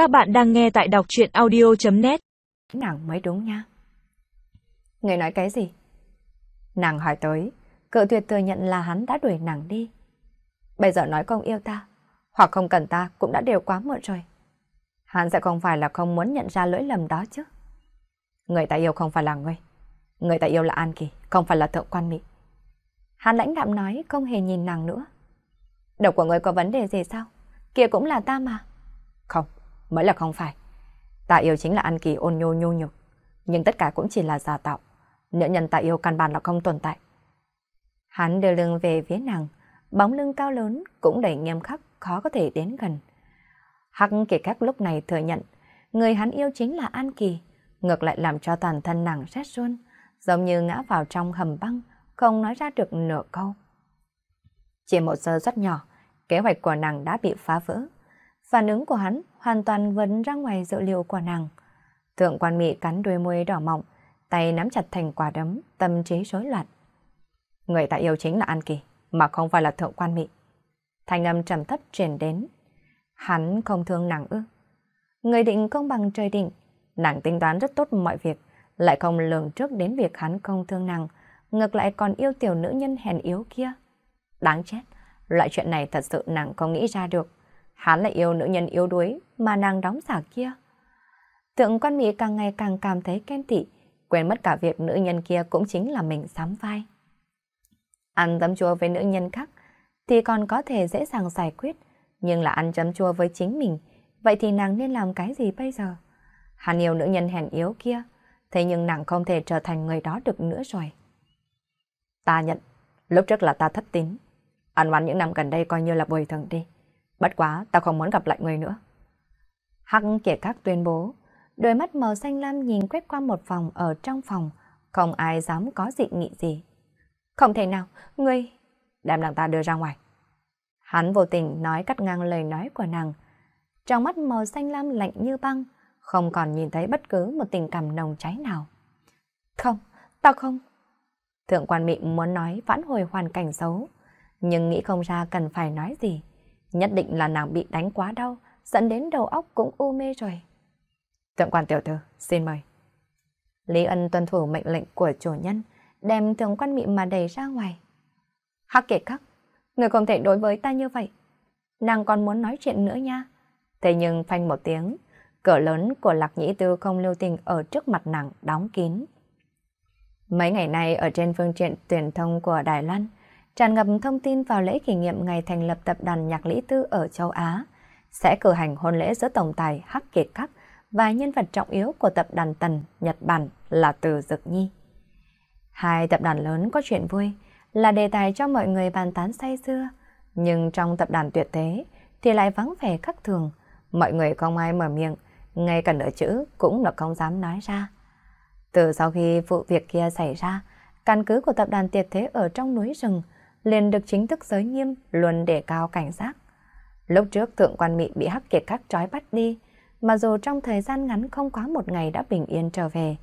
Các bạn đang nghe tại đọc chuyện audio.net Nàng mới đúng nha. Người nói cái gì? Nàng hỏi tới, cự tuyệt thừa nhận là hắn đã đuổi nàng đi. Bây giờ nói không yêu ta, hoặc không cần ta cũng đã đều quá muộn rồi. Hắn sẽ không phải là không muốn nhận ra lỗi lầm đó chứ. Người ta yêu không phải là ngươi. Người ta yêu là An Kỳ, không phải là thượng quan mỹ. Hắn lãnh đạm nói không hề nhìn nàng nữa. Đầu của ngươi có vấn đề gì sao? Kia cũng là ta mà. Không, mới là không phải. Tạ yêu chính là An Kỳ ôn nhô nhô nhược. Nhưng tất cả cũng chỉ là giả tạo. Nữ nhân Tạ yêu căn bản là không tồn tại. Hắn đưa lưng về phía nàng, bóng lưng cao lớn cũng đầy nghiêm khắc, khó có thể đến gần. Hắc kỳ các lúc này thừa nhận, người hắn yêu chính là An Kỳ, ngược lại làm cho toàn thân nàng rét run, giống như ngã vào trong hầm băng, không nói ra được nửa câu. Chỉ một giờ rất nhỏ, kế hoạch của nàng đã bị phá vỡ. Phản ứng của hắn hoàn toàn vẫn ra ngoài dự liệu của nàng. Thượng quan mỹ cắn đuôi môi đỏ mọng, tay nắm chặt thành quả đấm, tâm trí rối loạn. Người ta yêu chính là An Kỳ, mà không phải là thượng quan mỹ. Thanh âm trầm thấp truyền đến. Hắn không thương nàng ư. Người định công bằng trời định, nàng tính toán rất tốt mọi việc, lại không lường trước đến việc hắn không thương nàng, ngược lại còn yêu tiểu nữ nhân hèn yếu kia. Đáng chết, loại chuyện này thật sự nàng không nghĩ ra được. Hắn lại yêu nữ nhân yếu đuối mà nàng đóng giả kia. Tượng quan Mỹ càng ngày càng cảm thấy khen tị, quên mất cả việc nữ nhân kia cũng chính là mình sắm vai. Ăn dấm chua với nữ nhân khác thì còn có thể dễ dàng giải quyết, nhưng là ăn chấm chua với chính mình, vậy thì nàng nên làm cái gì bây giờ? Hắn yêu nữ nhân hèn yếu kia, thế nhưng nàng không thể trở thành người đó được nữa rồi. Ta nhận, lúc trước là ta thất tín. Ăn oán những năm gần đây coi như là bồi thường đi. Bất quá, ta không muốn gặp lại người nữa. Hắc kẻ các tuyên bố, đôi mắt màu xanh lam nhìn quét qua một phòng ở trong phòng, không ai dám có dị nghị gì. Không thể nào, ngươi... Đem nàng ta đưa ra ngoài. Hắn vô tình nói cắt ngang lời nói của nàng. Trong mắt màu xanh lam lạnh như băng, không còn nhìn thấy bất cứ một tình cảm nồng cháy nào. Không, tao không. Thượng quan mị muốn nói vãn hồi hoàn cảnh xấu, nhưng nghĩ không ra cần phải nói gì. Nhất định là nàng bị đánh quá đau, dẫn đến đầu óc cũng u mê rồi. Thượng quan tiểu thư, xin mời. Lý ân tuân thủ mệnh lệnh của chủ nhân, đem thượng quan mị mà đẩy ra ngoài. Hắc kể khắc, người không thể đối với ta như vậy. Nàng còn muốn nói chuyện nữa nha. Thế nhưng phanh một tiếng, cửa lớn của lạc nhĩ tư không lưu tình ở trước mặt nàng đóng kín. Mấy ngày nay ở trên phương tiện truyền thông của Đài Loan, tràn ngập thông tin vào lễ kỷ niệm ngày thành lập tập đoàn nhạc lý tư ở châu Á, sẽ cử hành hôn lễ giữa tổng tài Hắc Kiệt Khắc và nhân vật trọng yếu của tập đoàn Tần Nhật Bản là Từ Dực Nhi. Hai tập đoàn lớn có chuyện vui là đề tài cho mọi người bàn tán say xưa, nhưng trong tập đoàn tuyệt thế thì lại vắng vẻ khắc thường, mọi người không ai mở miệng, ngay cả nửa chữ cũng là không dám nói ra. Từ sau khi vụ việc kia xảy ra, căn cứ của tập đoàn tiệt thế ở trong núi rừng liền được chính thức giới nghiêm luôn đề cao cảnh giác. Lúc trước thượng quan mị bị hắc kiệt các trói bắt đi, mà dù trong thời gian ngắn không quá một ngày đã bình yên trở về,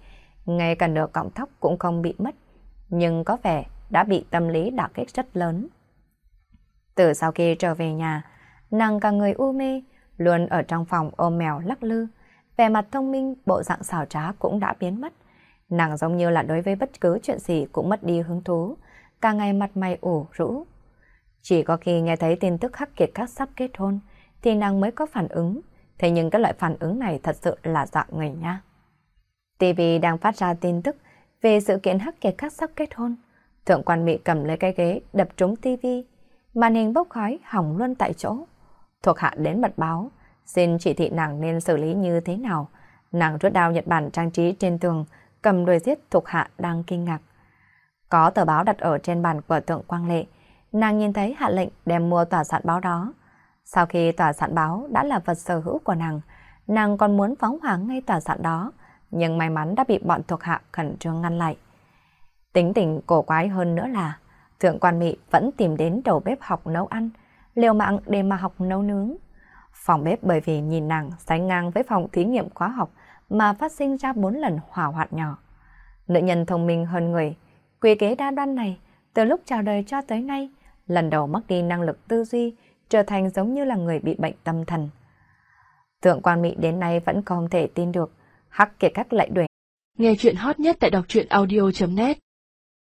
ngay cả nửa cọng tóc cũng không bị mất, nhưng có vẻ đã bị tâm lý đả kích rất lớn. Từ sau khi trở về nhà, nàng cả người u mê, luôn ở trong phòng ôm mèo lắc lư, vẻ mặt thông minh, bộ dạng xảo trá cũng đã biến mất. Nàng giống như là đối với bất cứ chuyện gì cũng mất đi hứng thú, cả ngày mặt mày ủ rũ. Chỉ có khi nghe thấy tin tức hắc kiệt các sắp kết hôn, thì nàng mới có phản ứng, thế nhưng cái loại phản ứng này thật sự là dọa người nha. TV đang phát ra tin tức về sự kiện hắc kiệt các sắp kết hôn. Thượng quan Mỹ cầm lấy cái ghế đập trúng TV, màn hình bốc khói hỏng luôn tại chỗ. Thuộc hạ đến mật báo, xin chỉ thị nàng nên xử lý như thế nào. Nàng rút đao Nhật Bản trang trí trên tường, cầm đuôi giết thuộc hạ đang kinh ngạc. Có tờ báo đặt ở trên bàn của tượng Quang Lệ, nàng nhìn thấy hạ lệnh đem mua tòa soạn báo đó. Sau khi tòa soạn báo đã là vật sở hữu của nàng, nàng còn muốn phóng hỏa ngay tòa soạn đó, nhưng may mắn đã bị bọn thuộc hạ khẩn trương ngăn lại. Tính tình cổ quái hơn nữa là, thượng quan mị vẫn tìm đến đầu bếp học nấu ăn, liều mạng để mà học nấu nướng. Phòng bếp bởi vì nhìn nàng sánh ngang với phòng thí nghiệm khóa học mà phát sinh ra bốn lần hỏa hoạn nhỏ. Nữ nhân thông minh hơn người, quy kế đa đoan này, từ lúc chào đời cho tới nay, lần đầu mất đi năng lực tư duy, trở thành giống như là người bị bệnh tâm thần. Thượng quan Mỹ đến nay vẫn không thể tin được, Hắc Kiệt Các lại đuổi. Nghe chuyện hot nhất tại đọc truyện audio.net